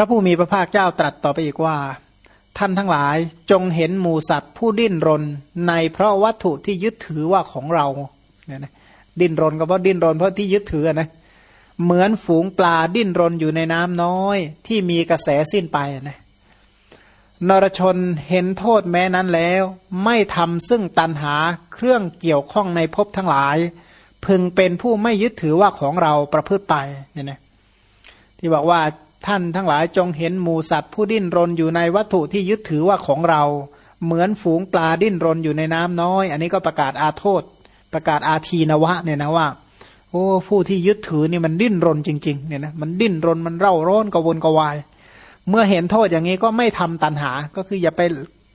พระผู้มีพระภาคเจ้าตรัสต่อไปอีกว่า ท่านทั้งหลายจงเห็นหมูสัตว์ผู้ดิ้นรน ในเพราะวัตถุที่ยึดถือว่าของเราเนี่ยนะดิ้นรนก็เพราะดิ้นรนเพราะที่ยึดถือนะเหมือนฝูงปลาดิ้นรนอยู่ในน้ำน้อย ที่มีกระแสสิ้นไปนะนรชนเห็นโทษแม้นั้นแล้ว ไม่ทำซึ่งตันหาเครื่องเกี่ยวข้องในภพทั้งหลาย พึงเป็นผู้ไม่ยึดถือว่าของเราประพฤติไปเนี่ยนะที่บอกว่า ท่านทั้งหลายจงเห็นหมูสัตว์ผู้ดิ้นรนอยู่ในวัตถุที่ยึดถือว่าของเรา เหมือนฝูงปลาดิ้นรนอยู่ในน้ำน้อย อันนี้ก็ประกาศอาโทษ ประกาศอาทีนวะเนี่ยนะว่าโอ้ผู้ที่ยึดถือนี่มันดิ้นรนจริงๆเนี่ยนะมันดิ้นรนมันเร่าร้อนกวนกวาย เมื่อเห็นโทษอย่างนี้ก็ไม่ทำตันหา ก็คืออย่าไป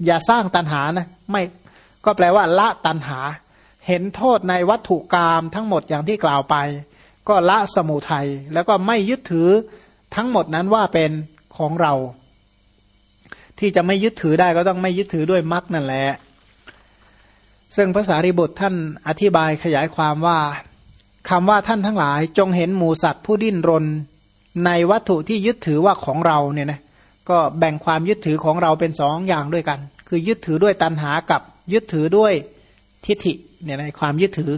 อย่าสร้างตันหานะไม่ก็แปลว่าละตันหา เห็นโทษในวัตถุกรรมทั้งหมดอย่างที่กล่าวไป ก็ละสมุทัยแล้วก็ไม่ยึดถือ ทั้งหมดนั้นว่าเป็นของเรา ที่จะไม่ยึดถือได้ก็ต้องไม่ยึดถือด้วยมรรคนั่นแหละซึ่งภาษาริบุตรท่านอธิบายขยายความว่าคำว่าท่านทั้งหลายจงเห็นหมูสัตว์ผู้ดิ้นรน ในวัตถุที่ยึดถือว่าของเราเนี่ยนะก็แบ่งความยึดถือของเราเป็นสองอย่างด้วยกัน คือยึดถือด้วยตัณหากับยึดถือด้วยทิฏฐิเนี่ยในความยึดถือ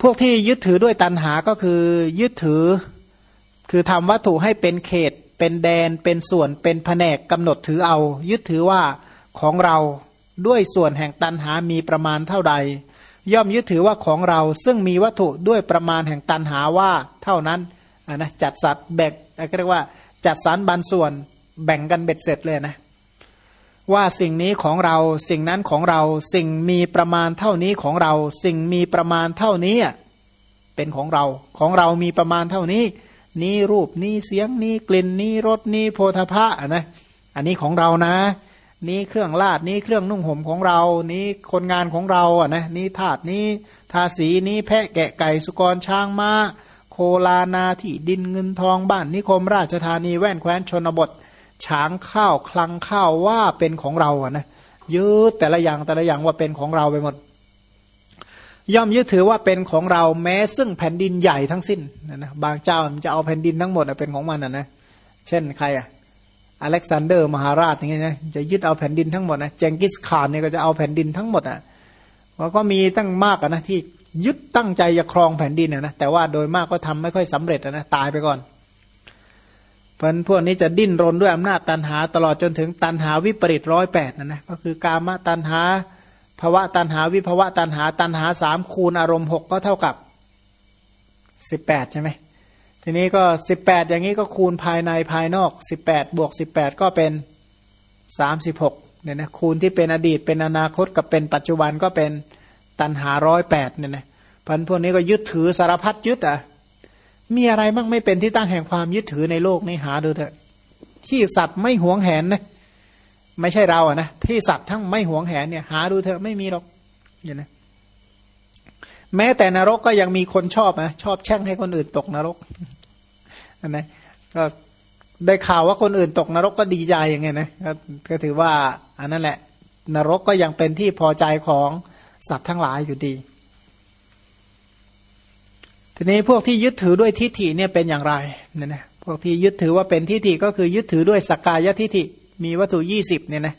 พวกที่ยึดถือด้วยตัณหาก็คือยึดถือ คือทำวัตถุให้เป็นเขต เป็นแดน เป็นส่วน เป็นแผนกกำหนดถือเอา ยึดถือว่าของเราด้วยส่วนแห่งตันหามีประมาณเท่าใด ย่อมยึดถือว่าของเราซึ่งมีวัตถุด้วยประมาณแห่งตันหาว่าเท่านั้นนะจัดสัตว์แบ่งเรียกว่า จัดสรรบันส่วนแบ่งกันเบ็ดเสร็จเลยนะว่าสิ่งนี้ของเราสิ่งนั้นของเราสิ่งมีประมาณเท่านี้ของเรา สิ่งมีประมาณเท่านี้เป็นของเรา ของเรามีประมาณเท่านี้ นี้รูปนี้เสียงนี้กลิ่นนี้รสนี้โพธพะนะอันนี้ของเรานะ นี้เครื่องลาดนี้เครื่องนุ่งห่มของเรา นี้คนงานของเราอะนะนี้ถาดนี้ทาสีนี้แพะแกะไก่สุกรช้างมา้า โคลานาที่ดินเงินทองบ้านนิคมราชธานีแว่นแคว้นชนบทช้างข้าวคลังข้าวว่าเป็นของเราอะนะยืดแต่ละอย่างแต่ละอย่างว่าเป็นของเราไปหมด ย่อมยึดถือว่าเป็นของเราแม้ซึ่งแผ่นดินใหญ่ทั้งสิ้นนะนะบางเจ้ามันจะเอาแผ่นดินทั้งหมดเป็นของมันนะนะเช่นใครอะอเล็กซานเดอร์มหาราชอย่างเงี้ยนะจะยึดเอาแผ่นดินทั้งหมดนะเจงกิสข่านเนี่ยก็จะเอาแผ่นดินทั้งหมดอะว่าก็มีตั้งมากนะที่ยึดตั้งใจจะครองแผ่นดินนะแต่ว่าโดยมากก็ทำไม่ค่อยสำเร็จนะตายไปก่อนเพราะพวกนี้จะดิ้นรนด้วยอำนาจตันหาตลอดจนถึงตันหาวิปริตร้อยแปดนะนะก็คือกามตันหา ภาวะตันหาวิภาวะตันหาตันหาสามคูณอารมณ์หกก็เท่ากับสิบแปดใช่ไหมทีนี้ก็สิบแปดอย่างนี้ก็คูณภายในภายนอกสิบแปดบวกสิบแปดก็เป็นสามสิบหกเนี่ยนะคูณที่เป็นอดีตเป็นอนาคตกับเป็นปัจจุบันก็เป็นตันหาร้อยแปดเนี่ยนะพันพวกนี้ก็ยึดถือสารพัดยึดอะมีอะไรบ้างไม่เป็นที่ตั้งแห่งความยึดถือในโลกนี้หาดูเถอะ ที่สัตว์ไม่หวงแหนนะ ไม่ใช่เราอะนะที่สัตว์ทั้งไม่หวงแหนเนี่ย หาดูเถอะไม่มีหรอกอย่างนะแม้แต่นรกก็ยังมีคนชอบนะชอบแช่งให้คนอื่นตกนรกนะก็ได้ข่าวว่าคนอื่นตกนรกก็ดีใจอย่างเงี้ยนะก็ถือว่า อันนั้นแหละ นรกก็ยังเป็นที่พอใจของสัตว์ทั้งหลายอยู่ดี ทีนี้พวกที่ยึดถือด้วยทิฏฐิเนี่ยเป็นอย่างไรเนี่ยนะพวกที่ยึดถือว่าเป็นทิฏฐิก็คือยึดถือด้วยสกกายทิฏฐิ มีวัตถุยี่สิบเนี่ยนะ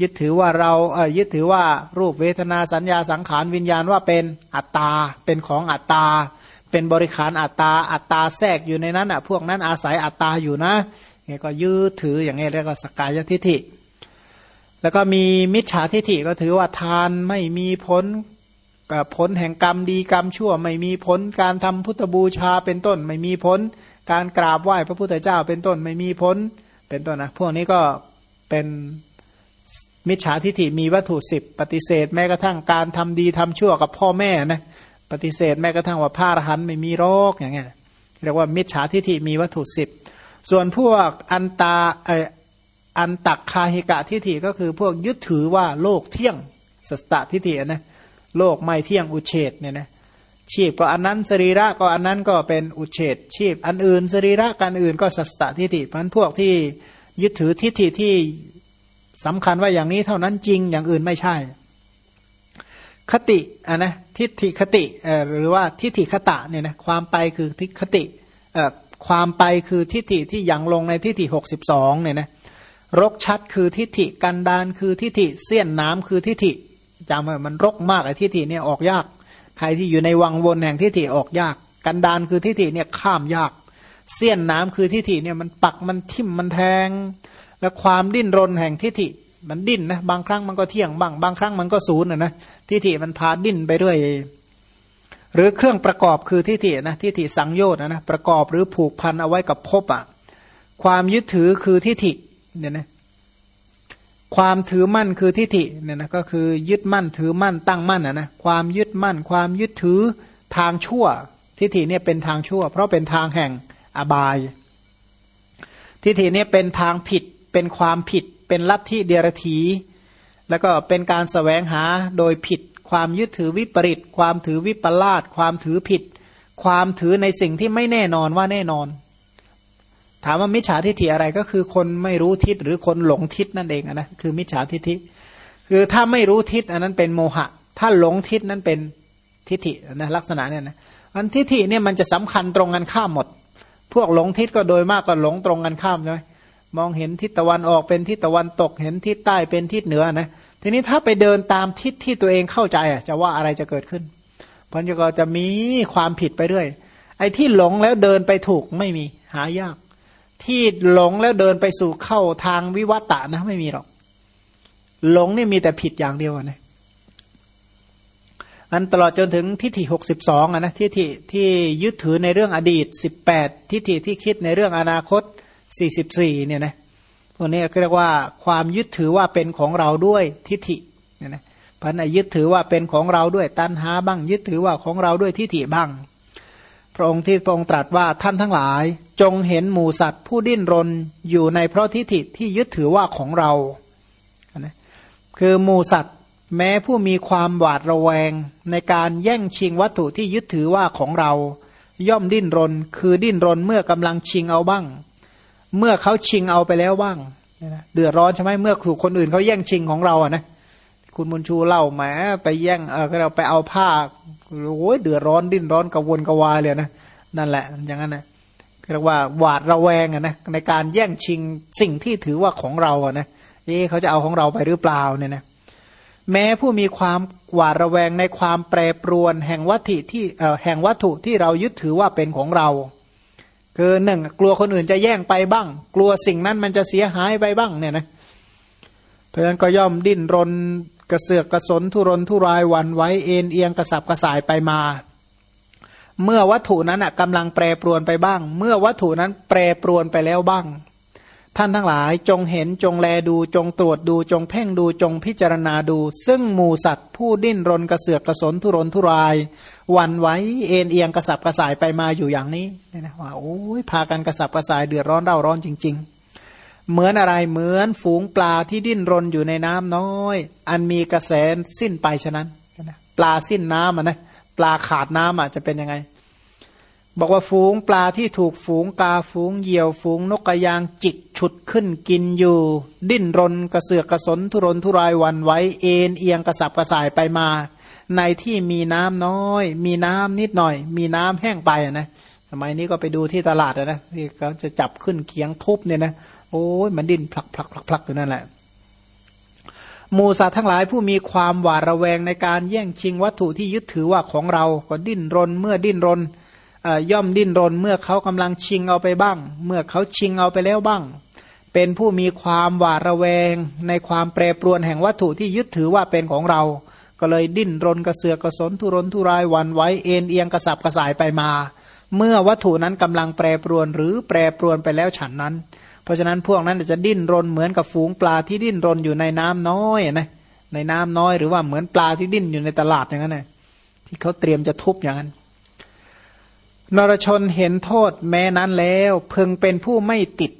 ยึดถือว่าเราเออยึดถือว่ารูปเวทนาสัญญาสังขารวิญญาณว่าเป็นอัตตา เป็นของอัตตา เป็นบริขารอัตตา อัตตาแทรกอยู่ในนั้นอะพวกนั้นอาศัยอัตตาอยู่นะเนี่ยก็ยึดถืออย่างนี้เรียกว่าสกายทิฐิ แล้วก็มีมิจฉาทิฐิก็ถือว่าทานไม่มีผลผลแห่งกรรมดีกรรมชั่วไม่มีผลการทำพุทธบูชาเป็นต้น ไม่มีผลการกราบไหว้พระพุทธเจ้าเป็นต้นไม่มีผลเป็นต้นนะพวกนี้ก็ เป็นมิจฉาทิฏฐิมีวัตถุสิบปฏิเสธแม้กระทั่งการทำดีทำชั่วกับพ่อแม่นะปฏิเสธแม้กระทั่งว่าผ้าหันไม่มีโรคอย่างเงี้ยเรียกว่ามิจฉาทิฏฐิมีวัตถุสิบส่วนพวกอันตาไออันตักคาหิกะทิฏฐิก็คือพวกยึดถือว่าโลกเที่ยงสัตตทิฏฐินะโลกไม่เที่ยงอุเฉดเนี่ยนะชีพก็อันนั้นสรีระก็อันนั้นก็เป็นอุเฉดชีพ อันอื่นสรีระกันอื่นก็สัตตทิฏฐิเพราะพวกที่ ยึดถือทิฏฐิที่สำคัญว่าอย่างนี้เท่านั้นจริงอย่างอื่นไม่ใช่ คติอะนะทิฏฐิคติหรือว่าทิฏฐิคตะเนี่ยนะความไปคือทิคติความไปคือทิฏฐิที่ยังลงในทิฏฐิหกสิบสองเนี่ยนะรกชัดคือทิฏฐิกันดานคือทิฏฐิเสี้ยนน้ำคือทิฏฐิจำไว้มันรกมากไอ้ทิฏฐิเนี่ยออกยาก ใครที่อยู่ในวังวนแห่งทิฏฐิออกยาก กันดานคือทิฏฐิเนี่ยข้ามยาก เสี้ยนน้ำคือทิฏฐิเนี่ยมันปักมันทิ่มมันแทง และความดิ้นรนแห่งทิฏฐิมันดิ้นนะบางครั้งมันก็เที่ยงบ้างบางครั้งมันก็ศูนย์นะนะทิฏฐิมันพาดิ้นไปเรื่อยหรือเครื่องประกอบคือทิฏฐินะทิฏฐิสังโยชน์นะประกอบหรือผูกพันเอาไว้กับภพอะความยึดถือคือทิฏฐิเนี่ยนะความถือมั่นคือทิฏฐิเนี่ยนะก็คือยึดมั่นถือมั่นตั้งมั่นนะนะความยึดมั่น ความยึดถือทางชั่ว ทิฏฐิเนี่ยเป็นทางชั่ว เพราะเป็นทางแห่ง อบาย ทิฏฐิเนี่ยเป็นทางผิดเป็นความผิด เป็นลัทธิเดียรถี แล้วก็เป็นการสแสวงหาโดยผิด ความยึดถือวิปริต ความถือวิปลาสความถือผิด ความถือในสิ่งที่ไม่แน่นอนว่าแน่นอน ถามว่ามิจฉาทิฏฐิอะไรก็คือคนไม่รู้ทิศหรือคนหลงทิศนั่นเองนะคือมิจฉาทิฏฐิคือถ้าไม่รู้ทิศอันนั้นเป็นโมหะ ถ้าหลงทิศนั้นเป็นทิฏฐินะลักษณะเนี่ยนะอันทิฏฐิเนี่ยมันจะสำคัญตรงกันข้ามหมด พวกหลงทิศก็โดยมากก็หลงตรงกันข้ามใช่ไหมมองเห็นทิศตะวันออกเป็นทิศตะวันตก เห็นทิศใต้เป็นทิศเหนือนะ ทีนี้ถ้าไปเดินตามทิศที่ตัวเองเข้าใจอะจะว่าอะไรจะเกิดขึ้นพันจะก็จะมีความผิดไปเรื่อย ไอ้ที่หลงแล้วเดินไปถูกไม่มีหายาก ที่หลงแล้วเดินไปสู่เข้าทางวิวัตะนะไม่มีหรอก หลงนี่มีแต่ผิดอย่างเดียวนะ อันตลอดจนถึงทิฏฐิหกสิบสองนะทิฏฐิที่ยึดถือในเรื่องอดีตสิบแปดทิฏฐิที่คิดในเรื่องอนาคตสี่สิบสี่เนี่ยนะพวกนี้เรียกว่าความยึดถือว่าเป็นของเราด้วยทิฏฐิเนี่ยนะพันยึดถือว่าเป็นของเราด้วยตัณหาบ้าง ยึดถือว่าของเราด้วยทิฏฐิบ้าง พระองค์ที่พระองค์ตรัสว่าท่านทั้งหลาย จงเห็นหมูสัตว์ผู้ดิ้นรนอยู่ในเพราะทิฏฐิที่ยึดถือว่าของเรานะคือหมูสัตว์ แม้ผู้มีความหวาดระแวง ในการแย่งชิงวัตถุที่ยึดถือว่าของเรา ย่อมดิ้นรน คือดิ้นรนเมื่อกำลังชิงเอาบ้าง เมื่อเขาชิงเอาไปแล้วบ้างเดือดร้อนใช่ไหมเมื่อถูกคนอื่นเขาแย่งชิงของเราอะนะคุณบุญชูเล่าแหมไปแย่งเออเราไปเอาผ้าโอ้ยเดือดร้อนดิ้นร้อนกระวนกระวายเลยนะนั่นแหละ อย่างนั้นนะเรียกว่าหวาดระแวงอะนะในการแย่งชิงสิ่งที่ถือว่าของเราอะนะเอ๊เขาจะเอาของเราไปหรือเปล่าเนี่ยนะ แม้ผู้มีความหวาดระแวงในความแปรปรวนแห่งวัตถุที่แห่งวัตถุที่เรายึดถือว่าเป็นของเรา คือหนึ่งกลัวคนอื่นจะแย่งไปบ้าง กลัวสิ่งนั้นมันจะเสียหายไปบ้างเนี่ยนะเพราะฉะนั้นก็ย่อมดิ้นรนกระเสือกกระสนทุรนทุรายวันไว้เอ็นเอียงกระสับกระส่ายไปมา เมื่อวัตถุนั้นอะกำลังแปรปรวนไปบ้าง เมื่อวัตถุนั้นแปรปรวนไปแล้วบ้าง ท่านทั้งหลายจงเห็นจงแลดูจงตรวจดูจงเพ่งดูจงพิจารณาดู ซึ่งหมูสัตว์ผู้ดิ้นรนกระเสือกกระสนทุรนทุรายวันไว้เอ็นเอียงกระสับกระส่ายไปมาอยู่อย่างนี้เนี่ยนะว่าโอ้ยพากันกระสับกระส่ายเดือดร้อนเร่าร้อนจริง ๆ เหมือนอะไรเหมือนฝูงปลาที่ดิ้นรนอยู่ในน้ำน้อย อันมีกระแสสิ้นไปฉะนั้นปลาสิ้นน้ำอะนะปลาขาดน้ำอะจะเป็นยังไง บอกว่าฝูงปลาที่ถูกฝูงกาฝูงเหยี่ยวฝูงนกกระยางจิกฉุดขึ้นกินอยู่ ดิ้นรนกระเสือกกระสนทุรนทุรายวันไว้เอ็นเอียงกระสับกระส่ายไปมา ในที่มีน้ำน้อย มีน้ำนิดหน่อย มีน้ำแห้งไปนะสมัยนี้ก็ไปดูที่ตลาดนะที่เขาจะจับขึ้นเคียงทุบเนี่ยนะโอ้ยมันดิ้นพลักพลักพลักพลักอยู่นั่นแหละมูสัตว์ทั้งหลายผู้มีความหวาดระแวงในการแย่งชิงวัตถุที่ยึดถือว่าของเราก็ดิ้นรนเมื่อดิ้นรน ย่อมดิ้นรนเมื่อเขากำลังชิงเอาไปบ้าง เมื่อเขาชิงเอาไปแล้วบ้าง เป็นผู้มีความหวาดระแวง ในความแปรปรวนแห่งวัตถุที่ยึดถือว่าเป็นของเรา ก็เลยดิ้นรนกระเสือกกระสนทุรนทุรายวันไว้เอ็นเอียงกระสับกระส่ายไปมา เมื่อวัตถุนั้นกำลังแปรปรวนหรือแปรปรวนไปแล้วฉันนั้น เพราะฉะนั้นพวกนั้นจะดิ้นรนเหมือนกับฝูงปลาที่ดิ้นรนอยู่ในน้ำน้อยนะในน้ำน้อยหรือว่าเหมือนปลาที่ดิ้นอยู่ในตลาดอย่างนั้นนะที่เขาเตรียมจะทุบอย่างนั้น นรชนเห็นโทษแม้นั้นแล้วเพึงเป็นผู้ไม่ติด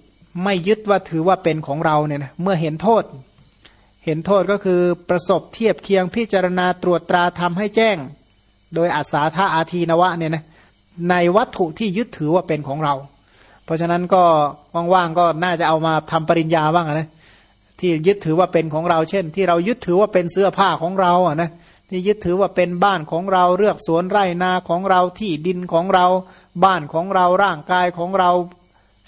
ไม่ยึดว่าถือว่าเป็นของเราเนี่ยนะเมื่อเห็นโทษ เห็นโทษก็คือประสบเทียบเคียงพิจารณาตรวจตราทำให้แจ้ง โดยอัศาธาอาทีนวะเนี่ยนะในวัตถุที่ยึดถือว่าเป็นของเรา เพราะฉะนั้นก็ว่างๆก็น่าจะเอามาทำปริญญาบ้างนะที่ยึดถือว่าเป็นของเรา เช่น ที่เรายึดถือว่าเป็นเสื้อผ้าของเราอะนะ ที่ยึดถือว่าเป็นบ้านของเราเลือกสวนไร่นาของเราที่ดินของเรา บ้านของเราร่างกายของเรา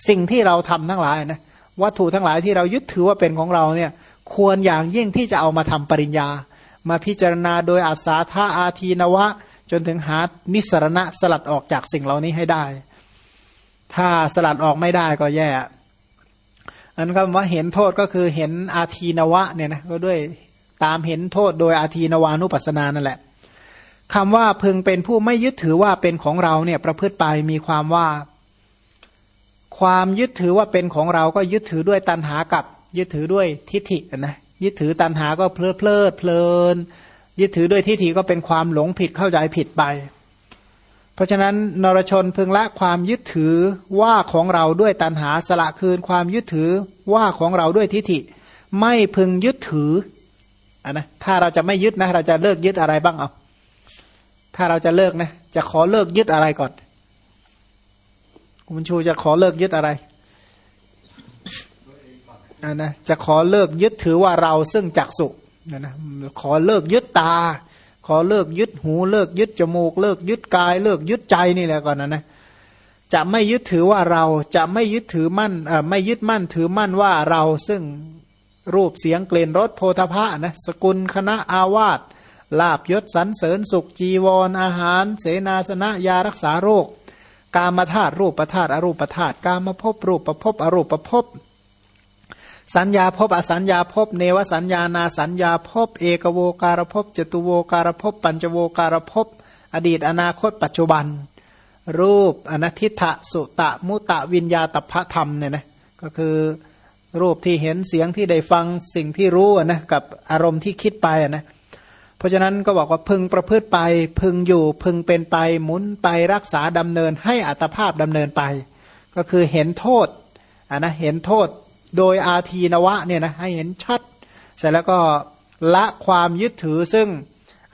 สิ่งที่เราทำทั้งหลายนะวัตถุทั้งหลายที่เรายึดถือว่าเป็นของเราเนี่ยควรอย่างยิ่งที่จะเอามาทำปริญญา มาพิจารณาโดยอาสาธาอาทีนวะ จนถึงหานิสรณะสลัดออกจากสิ่งเหล่านี้ให้ได้ ถ้าสลัดออกไม่ได้ก็แย่อันคำว่าเห็นโทษก็คือเห็นอาทีนวะเนี่ยนะก็ด้วย ตามเห็นโทษโดยอาทีนวานุปัสสนานั่นแหละคำว่าพึงเป็นผู้ไม่ยึดถือว่าเป็นของเราเนี่ยประพฤติไปมีความว่า ความยึดถือว่าเป็นของเราก็ยึดถือด้วยตัณหากับ ยึดถือด้วยทิฏฐินะยึดถือตัณหาก็เพลิดเพลิดเพลิน ยึดถือด้วยทิฏฐิก็เป็นความหลงผิดเข้าใจผิดไป เพราะฉะนั้นนรชนพึงละความยึดถือว่าของเราด้วยตัณหาสละคืน ความยึดถือว่าของเราด้วยทิฏฐิ ไม่พึงยึดถือ อันนะถ้าเราจะไม่ยึดนะ เราจะเลิกยึดอะไรบ้างเอาถ้าเราจะเลิกนะ จะขอเลิกยึดอะไรก่อนคุณชูจะขอเลิกยึดอะไรอันนะจะขอเลิกยึดถือว่าเราซึ่งจักสุนะนะขอเลิกยึดตา ขอเลิกยึดหูเลิกยึดจมูก เลิกยึดกาย เลิกยึดใจนี่แหละก่อนนะนะจะไม่ยึดถือว่าเราจะไม่ยึดถือมั่นเอ่อไม่ยึดมั่นถือมั่นว่าเราซึ่ง รูปเสียงเกลนรสโพธพะนะสกุลคณะอาวาสลาบยศสันเสริญสุขจีวรออาหาร เสนาสนะยารักษาโรค กามธาตุรูปประธาตุอรูปธาตุกามภพรูปประพบอรูปประพบสัญญาภพอสัญญาภพเนวสัญญานาสัญญาภพเอกโวการภพจตุโวการภพปัญจโวการภพอดีตอนาคตปัจจุบัน รูปอนัติถะสุตะมุตะวิญญาตพระธรรมเนี่ยนะก็คือ รูปที่เห็นเสียงที่ได้ฟังสิ่งที่รู้นะกับอารมณ์ที่คิดไปนะเพราะฉะนั้นก็บอกว่าพึงประพฤติไป พึงอยู่พึงเป็นไปหมุนไปรักษาดำเนินให้อัตภาพดำเนินไป ก็คือเห็นโทษอะนะเห็นโทษโดยอาทีนวะเนี่ยนะให้เห็นชัด เสร็จแล้วก็ละความยึดถือซึ่ง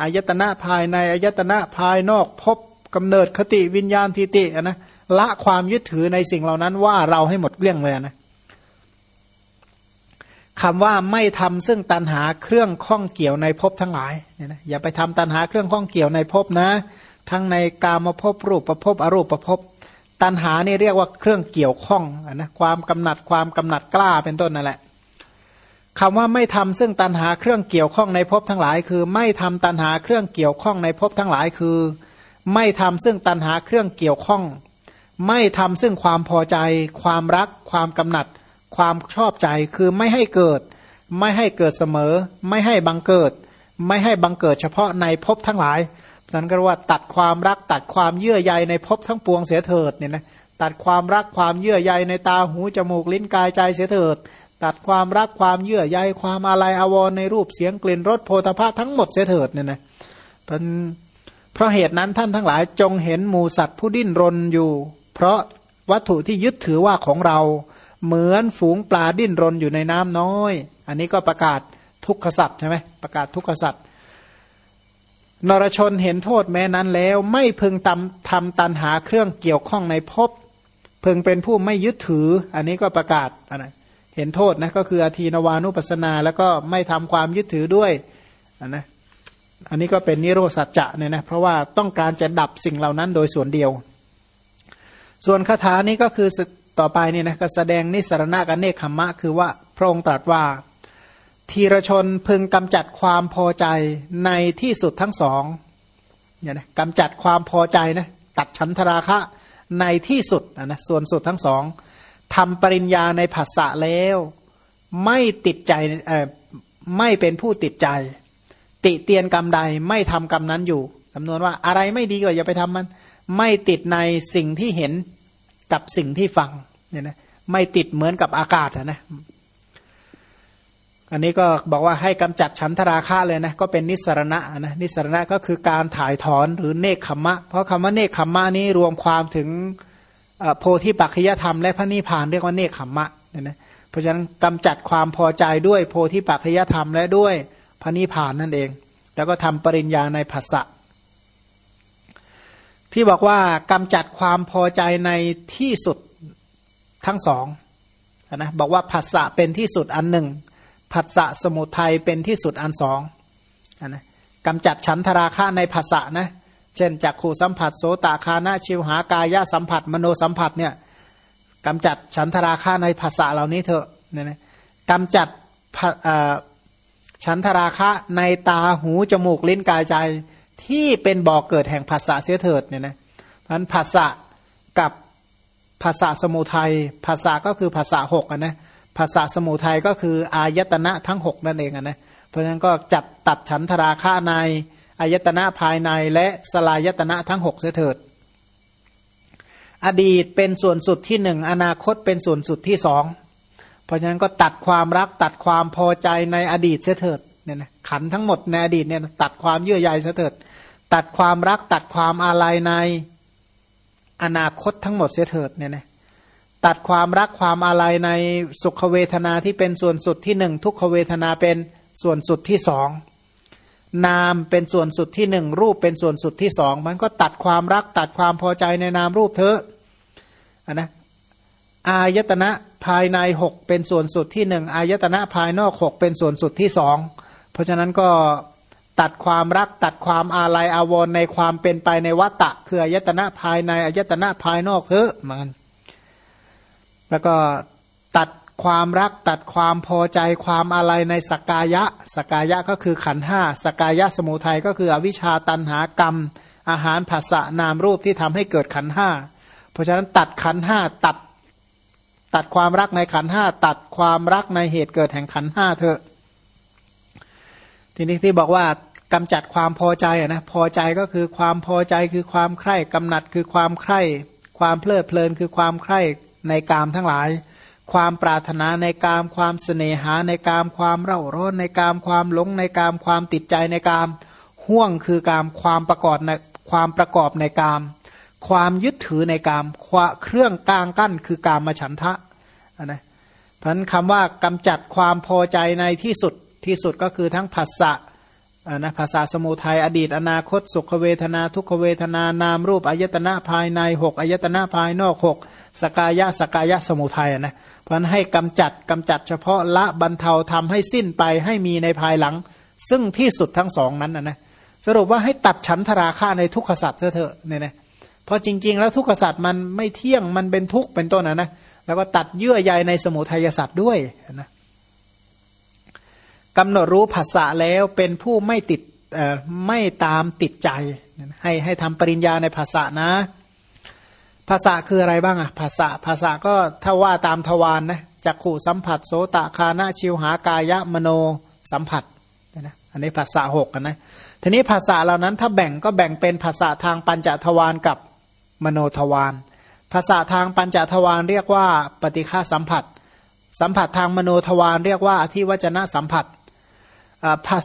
อายตนะภายในอายตนะภายนอกพบกำเนิดคติวิญญาณทิตินะละความยึดถือในสิ่งเหล่านั้นว่าเราให้หมดเกลี้ยงเลยนะ คำว่าไม่ทำซึ่งตันหาเครื่องข้องเกี่ยวในภพทั้งหลายเนี่ยนะอย่าไปทำตันหาเครื่องข้องเกี่ยวในภพนะ ทั้งในกามภพรูปประภพอรูปประภพตันหานี่เรียกว่าเครื่องเกี่ยวข้องนะความกำหนัดความกำหนัดกล้าเป็นต้นนั่นแหละคำว่าไม่ทำซึ่งตันหาเครื่องเกี่ยวข้องในภพทั้งหลาย คือ ไม่ทำตันหาเครื่องเกี่ยวข้องในภพทั้งหลายคือ ไม่ทำซึ่งตันหาเครื่องเกี่ยวข้อง ไม่ทำซึ่งความพอใจ ความรัก ความกำหนัด ความชอบใจคือไม่ให้เกิด ไม่ให้เกิดเสมอ ไม่ให้บังเกิด ไม่ให้บังเกิดเฉพาะในภพทั้งหลายสันก็ว่าตัดความรักตัดความเยื่อใยในภพทั้งปวงเสียเถิดเนี่ยนะตัดความรักความเยื่อใยในตาหูจมูกลิ้นกายใจเสียเถิด ตัดความรักความเยื่อใยความอะไรอาวรในรูปเสียงกลิ่นรสโพธาภะทั้งหมดเสียเถิดเนี่ยนะเป็นเพราะเหตุนั้นท่านทั้งหลายจงเห็นหมูสัตว์ผู้ดิ้นรนอยู่ เพราะวัตถุที่ยึดถือว่าของเรา เหมือนฝูงปลาดิ้นรนอยู่ในน้ำน้อย อันนี้ก็ประกาศทุกขสัตว์ใช่ไหมประกาศทุกขสัตว์นรชนเห็นโทษแม้นั้นแล้ว ไม่พึงทำทำตันหาเครื่องเกี่ยวข้องในภพพึงเป็นผู้ไม่ยึดถือ อันนี้ก็ประกาศอะไรเห็นโทษนะก็คืออาทีนวานุปัสนา แล้วก็ไม่ทำความยึดถือด้วยนนะอันนี้ก็เป็นนิโรสัจจะเนี่ยนะเพราะว่าต้องการจะดับสิ่งเหล่านั้นโดยส่วนเดียว ส่วนคาถานี้ก็คือ ต่อไปนี่นะก็แสดงนิสรณะกับเนคขมะ คือว่าพระองค์ตรัสว่า ทีรชนพึงกำจัดความพอใจในที่สุดทั้งสองเนี่ยนะกำจัดความพอใจนะตัดฉันทราคะในที่สุดนะนะส่วนสุดทั้งสองทำปริญญาในภาษะแล้ว ไม่ติดใจไม่เป็นผู้ติดใจ ติเตียนกรรมใดไม่ทำกรรมนั้นอยู่จำนวนว่าอะไรไม่ดีก็อย่าไปทำมัน ไม่ติดในสิ่งที่เห็น กับสิ่งที่ฟังเนี่ยนะไม่ติดเหมือนกับอากาศนะอันนี้ก็บอกว่าให้กำจัดฉันทราคะเลยนะ ก็เป็นนิสรณะนะนิสรณะก็คือการถ่ายถอนหรือเนคขมะ เพราะคำว่าเนคขมะนี้รวมความถึงโพธิปัจจยธรรมและพระนิพพานเรียกว่าเนคขมะเนี่ยนะเพราะฉะนั้นกำจัดความพอใจด้วยโพธิปัจจยธรรมและด้วยพระนิพพานนั่นเอง แล้วก็ทำปริญญาในภาษะ ที่บอกว่ากำจัดความพอใจในที่สุดทั้งสองนะบอกว่าภาษะเป็นที่สุดอันหนึ่งผัสสะสมุทัยเป็นที่สุดอันสองนะกำจัดฉันทราคะในภาษะนะเช่นจักขู่สัมผัสโสตคานาชิวหากายะสัมผัส มโนสัมผัสเนี่ยกำจัดฉันทราคะในภาษาเหล่านี้เถอะเนี่ยนะกำจัดฉันทราคะในตาหูจมูกลิ้นกายใจ ที่เป็นบ่อกเกิดแห่งภาษาเสียเถิดเนี่ยนะพันภาษากับภาษาสมุทัยภาษาก็คือภาษาหกนะภาษาสมุทัยก็คืออายตนะทั้งหกนั่นเองนะเพราะฉะนั้นก็จัดตัดฉันทราคะในอายตนะภายในและสลายตนะทั้งหกเสียเถิด อดีตเป็นส่วนสุดที่หนึ่งอนาคตเป็นส่วนสุดที่สองเพราะฉะนั้นก็ตัดความรักตัดความพอใจในอดีตเสียเถิด เนี่ยนะขันทั้งหมดในอดีตเนี่ยตัดความเยื่อใยเสียเถิดตัดความรักตัดความอาลัยในอนาคตทั้งหมดเสียเถิดเนี่ยนะตัดความรักความอาลัยในสุขเวทนาที่เป็นส่วนสุดที่หนึ่งทุกขเวทนาเป็นส่วนสุดที่สองนามเป็นส่วนสุดที่หนึ่งรูปเป็นส่วนสุดที่สองมันก็ตัดความรักตัดความพอใจในนามรูปเธออันนะอายตนะภายในหกเป็นส่วนสุดที่หนึ่งอายตนะภายนอกหกเป็นส่วนสุดที่สอง เพราะฉะนั้นก็ตัดความรักตัดความอาลัยอาวรณ์ในความเป็นไปในวัตตะคืออายตนะภายในอายตนะภายนอกเถอะมันแล้วก็ตัดความรักตัดความพอใจความอะไรในสกายะสกายะก็คือขันห้าสกายะสมุทัยก็คืออวิชชาตันหากรรม อาหารภาษานามรูปที่ทำให้เกิดขันห้าเพราะฉะนั้นตัดขันห้าตัด ตัดความรักในขันห้าตัดความรักในเหตุเกิดแห่งขันห้าเถอะ ทีนี้ที่บอกว่ากำจัดความพอใจนะพอใจก็คือความพอใจคือความใคร่กำหนัดคือความใคร่ความเพลิดเพลินคือความใคร่ในกามทั้งหลาย ความปรารถนาในกาม ความเสน่หาในกาม ความเร่าร้อนในกาม ความหลงในกาม ความติดใจในกาม ห่วงคือกาม ความประกอบในความประกอบในกาม ความยึดถือในกามเครื่องกลางกั้นคือกามมาฉันทะนะเพราะนั้นคำว่ากำจัดความพอใจในที่สุด ที่สุดก็คือทั้งภาษะนะภาษาสมุทัยอดีต อนาคต สุขเวทนา ทุกขเวทนานามรูปอายตนะภายในหกอายตนะภายนอกหกสกายะสกายะสมุทัยนะเพราะนั้นให้กำจัดกำจัดเฉพาะละบรรเทาทำให้สิ้นไปให้มีในภายหลัง ซึ่งที่สุดทั้งสองนั้นนะนะสรุปว่าให้ตัดฉันทราค่าในทุกขสัตว์เถอะเนี่ยนะพราะจริง ๆ แล้วทุกขสัตว์มันไม่เที่ยงมันเป็นทุกข์เป็นต้นนะนะแล้วก็ตัดเยื่อใยในสมุทัยสัตว์ด้วยนะ กำหนดรู้ภาษาแล้วเป็นผู้ไม่ติดไม่ตามติดใจ ให้ให้ทำปริญญาในภาษานะ ภาษาคืออะไรบ้างอะภาษาภาษาก็ถ้าว่าตามทวารนนะจักขู่สัมผัสโสตคานาชิวหากายะมโนสัมผัสนะอันนี้ภาษาหกนะทีนี้ภาษาเหล่านั้นถ้าแบ่งก็แบ่งเป็นภาษาทางปัญจทวารกับมโนทวารภาษาทางปัญจทวารเรียกว่าปฏิฆาสัมผัส สัมผัสทางมโนทวารเรียกว่าอธิวจนะสัมผัส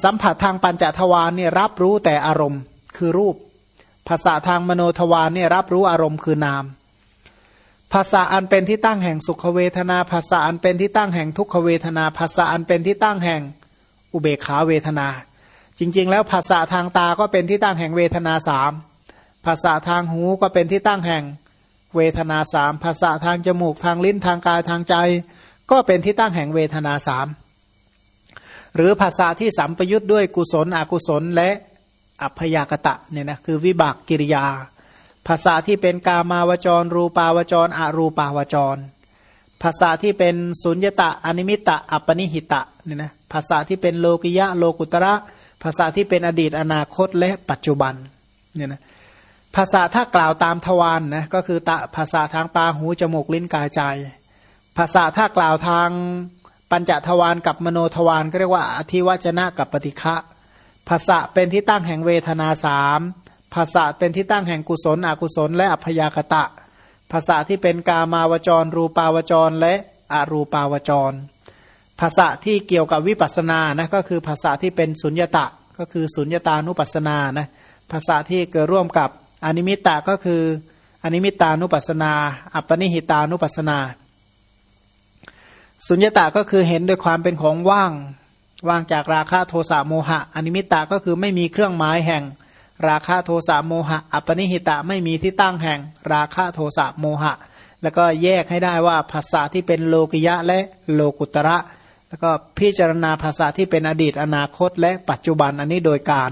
สัมผัสทางปัญจทวารเนี่ยรับรู้แต่อารมณ์คือรูป ภาษาทางมโนทวารเนี่ยรับรู้อารมณ์คือนาม ภาษาอันเป็นที่ตั้งแห่งสุขเวทนา ภาษาอันเป็นที่ตั้งแห่งทุกขเวทนา ภาษาอันเป็นที่ตั้งแห่งอุเบกขาเวทนา จริง ๆ แล้วภาษาทางตาก็เป็นที่ตั้งแห่งเวทนาสามภาษาทางหูก็เป็นที่ตั้งแห่งเวทนาสามภาษาทางจมูกทางลิ้นทางกายทางใจ ก็เป็นที่ตั้งแห่งเวทนาสาม หรือภาษาที่สัมปยุทธ์ด้วยกุศลอกุศลและอัพยากตะเนี่ยนะคือวิบากกิริยา ภาษาที่เป็นกามาวจร รูปาวจร อรูปาวจร ภาษาที่เป็นสุญญตะอนิมิตะ อัปนิหิตะเนี่ยนะภาษาที่เป็นโลกิยะโลกุตระ ภาษาที่เป็นอดีตอนาคตและปัจจุบันเนี่ยนะภาษาถ้ากล่าวตามทวารนนะก็คือตะภาษาทางตาหูจมูกลิ้นกายใจ ภาษาถ้ากล่าวทาง ปัญจทวารกับมโนทวารก็เรียกว่าอธิวัจนะกับปฏิฆะภาษะเป็นที่ตั้งแห่งเวทนาสามภาษะเป็นที่ตั้งแห่งกุศลอกุศล และอัพยากตะภาษาที่เป็นกามาวจร รูปาวจร และอรูปาวจรภาษาที่เกี่ยวกับวิปัสสนานะก็คือภาษาที่เป็นสุญญตะก็คือสุญญตานุปัสสนานะภาษาที่เกิดร่วมกับอนิมิตะก็คืออนิมิตานุปัสสนา อัปปนิหิตานุปัสสนา สุญญตาก็คือเห็นด้วยความเป็นของว่าง ว่างจากราคะโทสะโมหะ อนิมิตาก็คือไม่มีเครื่องหมายแห่ง ราคะโทสะโมหะ อัปนิหิตะไม่มีที่ตั้งแห่ง ราคะโทสะโมหะ แล้วก็แยกให้ได้ว่าภาษาที่เป็นโลกิยะและโลกุตระ แล้วก็พิจารณาภาษาที่เป็นอดีตอนาคต และปัจจุบันอันนี้โดยการ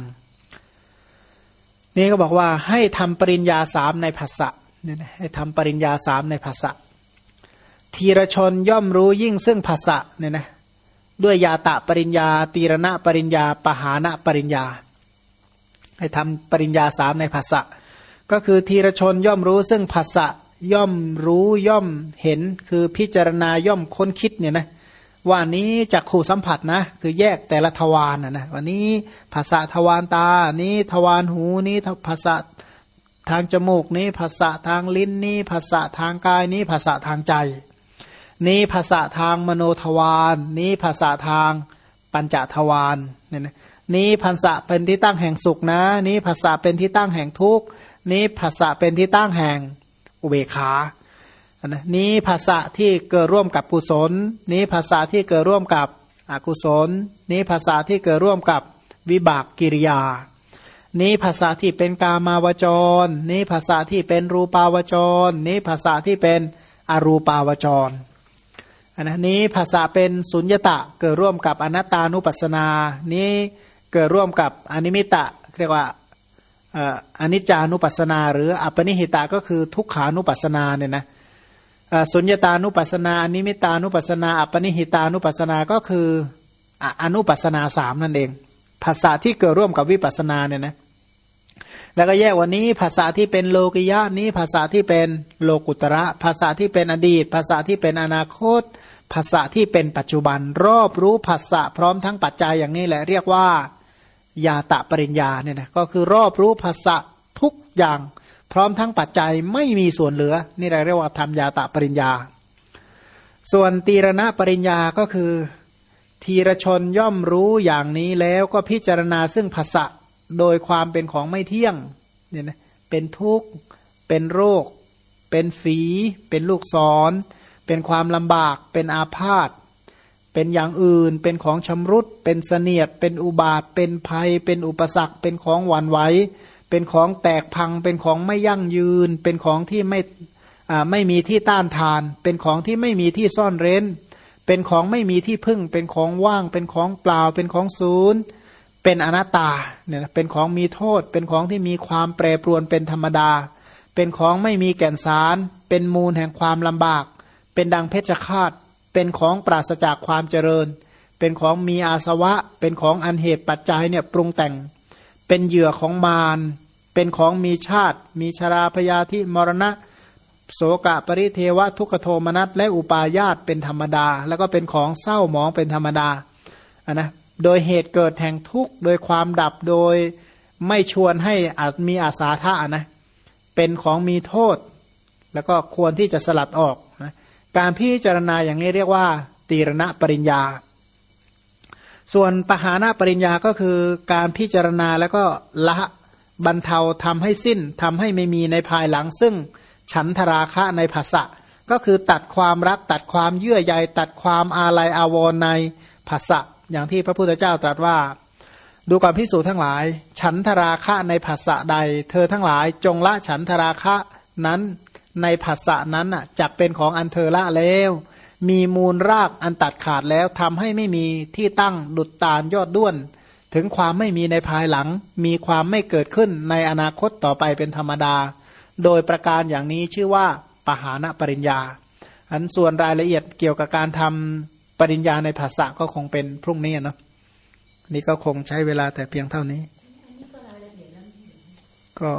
นี่ก็บอกว่าให้ทำปริญญาสามในภาษะเนี่ยนะให้ทำปริญญาสามในภาษะ ทีรชนย่อมรู้ยิ่งซึ่งภาษะเนี่ยนะด้วยยาตะปริญญา ตีรณะปริญญา ปหานะปริญญา ให้ทำปริญญาสามในภาษะก็คือทีรชนย่อมรู้ซึ่งภาษะย่อมรู้ย่อมเห็นคือพิจารณาย่อมค้นคิดเนี่ยนะว่านี้จากขู่สัมผัสนะ คือแยกแต่ละทวารนะนะวันนี้ภาษาทวารตา นี้ทวารหูนี้ภาษาทางจมูกนี้ภาษาทางลิ้นนี้ภาษาทางกายนี้ภาษาทางใจ นี้ภาษาทางมโนทวารนี้ภาษาทางปัญจทวารเนี่ยนะนี้ภาษาเป็นที่ตั้งแห่งสุขนะ นี้ภาษาเป็นที่ตั้งแห่งทุกข์นี้ภาษาเป็นที่ตั้งแห่งอุเบกขานะนี้ภาษาที่เกิดร่วมกับกุศล นี้ภาษาที่เกิดร่วมกับอกุศล นี้ภาษาที่เกิดร่วมกับวิบากกิริยา นี้ภาษาที่เป็นกามาวจร นี้ภาษาที่เป็นรูปาวจร นี้ภาษาที่เป็นอรูปาวจร อันนี้ภาษาเป็นสุญญตะเกิดร่วมกับอนัตตานุปัสสนา นี้เกิดร่วมกับอนิมิตะเรียกว่าอนิจจานุปัสสนา หรืออัปนิหิตาก็คือทุกขานุปัสสนาเนี่ยนะสุญญตานุปัสนาอนิมิตานุปัสนา อัปนิหิตานุปัสนาก็คืออนุปัสนาสามนั่นเองภาษาที่เกิดร่วมกับวิปัสนาเนี่ยนะ แล้วก็แยกวันนี้ภาษาที่เป็นโลกิยะนี้ภาษาที่เป็นโลกุตระ ภาษาที่เป็นอดีต ภาษาที่เป็นอนาคต ภาษาที่เป็นปัจจุบัน รอบรู้ภาษาพร้อมทั้งปัจจัยอย่างนี้แหละเรียกว่ายาตะปริญญาเนี่ยนะก็คือรอบรู้ภาษะทุกอย่าง พร้อมทั้งปัจจัยไม่มีส่วนเหลือ นี่เราเรียกว่าทำยาตะปริญญา ส่วนตีรณะปริญญาก็คือ ทีรชนย่อมรู้อย่างนี้แล้วก็พิจารณาซึ่งภาษะ โดยความเป็นของไม่เที่ยงเนี่ยนะเป็นทุกข์ เป็นโรค เป็นฝี เป็นลูกศร เป็นความลำบาก เป็นอาพาธเป็นอย่างอื่น เป็นของชำรุด เป็นเสนียด เป็นอุบาท เป็นภัย เป็นอุปสรรค เป็นของหวั่นไหว เป็นของแตกพัง เป็นของไม่ยั่งยืน เป็นของที่ไม่ไม่มีที่ต้านทาน เป็นของที่ไม่มีที่ซ่อนเร้น เป็นของไม่มีที่พึ่ง เป็นของว่าง เป็นของเปล่า เป็นของศูนย์ เป็นอนัตตาเนี่ยเป็นของมีโทษ เป็นของที่มีความแปรปรวนเป็นธรรมดา เป็นของไม่มีแก่นสาร เป็นมูลแห่งความลำบาก เป็นดังเพชฌฆาต เป็นของปราศจากความเจริญ เป็นของมีอาสวะ เป็นของอันเหตุปัจจัยเนี่ยปรุงแต่ง เป็นเหยื่อของมารเป็นของมีชาติ มีชราพยาธิมรณะ โสกะปริเทวะทุกโทมนัสและอุปาญาตเป็นธรรมดา แล้วก็เป็นของเศร้าหมองเป็นธรรมดาอะนะ โดยเหตุเกิดแห่งทุกข์ โดยความดับโดยไม่ชวนให้อาจมีอาสาทะนะ เป็นของมีโทษ แล้วก็ควรที่จะสลัดออกนะการพิจารณาอย่างนี้เรียกว่า ตีรณะปริญญา ส่วนปหานะปริญญาก็คือการพิจารณาแล้วก็ละบรรเทาทำให้สิ้นทำให้ไม่มีในภายหลัง ซึ่งฉันทราคะในภาษะก็คือตัดความรักตัดความเยื่อใยตัดความอาลัยอาวรในภาษะ อย่างที่พระพุทธเจ้าตรัสว่า ดูความพิสูจน์ทั้งหลาย ฉันทราคะในภาษะใด เธอทั้งหลายจงละฉันทราคะนั้นในภาษะนั้นอะจักเป็นของอันเทอละแล้ว มีมูลรากอันตัดขาดแล้วทำให้ไม่มีที่ตั้งดุดตาลยอดด้วน ถึงความไม่มีในภายหลัง มีความไม่เกิดขึ้นในอนาคตต่อไปเป็นธรรมดา โดยประการอย่างนี้ชื่อว่าปหานปริญญา อันส่วนรายละเอียดเกี่ยวกับการทำ ปริญญาในภาษาก็คงเป็นพรุ่งนี้นะนี่ก็คงใช้เวลาแต่เพียงเท่านี้ ก็